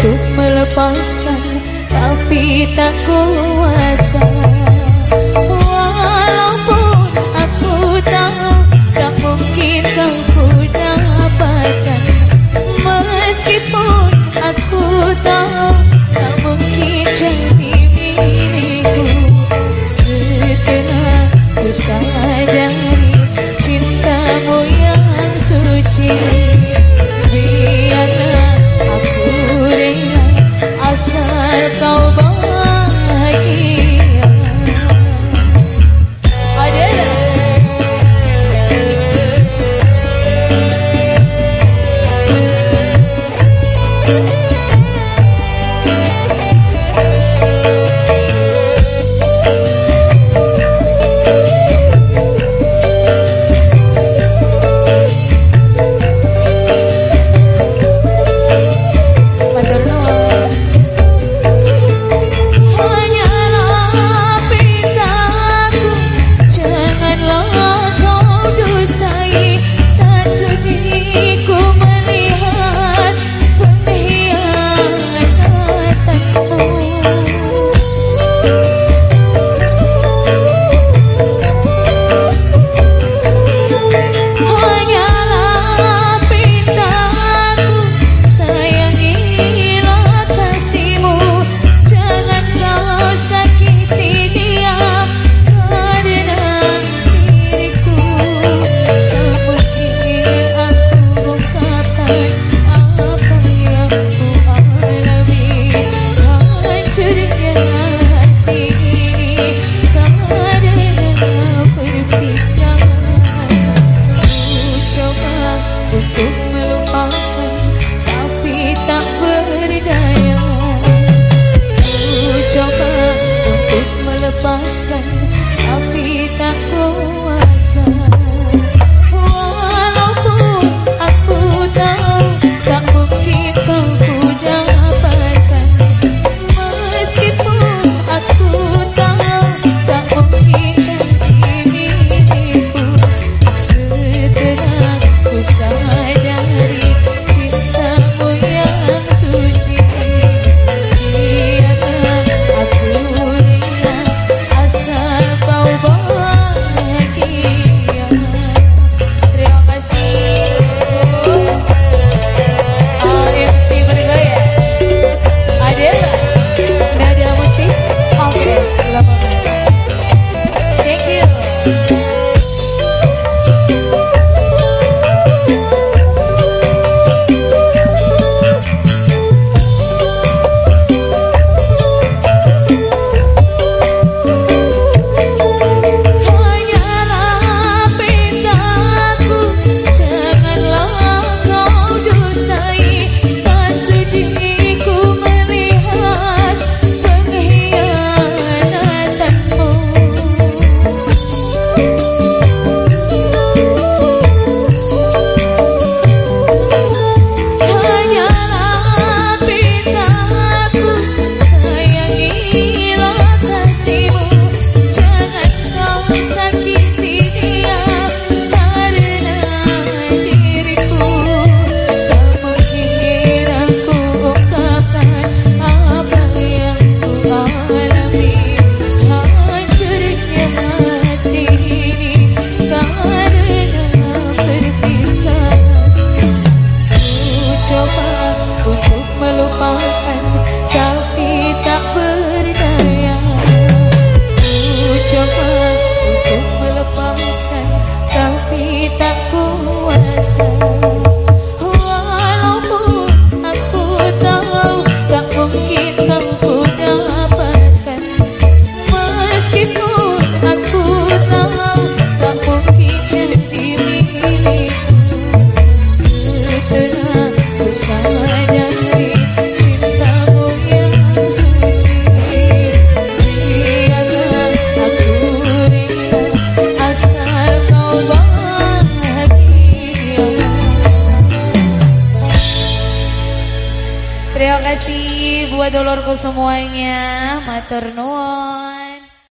Untuk melepaskan Tapi tak kuasa Walaupun aku tahu Tak mungkin kau ku dapatkan Meskipun aku tahu Tak mungkin jadi lupakan Tapi tak berhenti kasih buat dolorku semuanya. Matur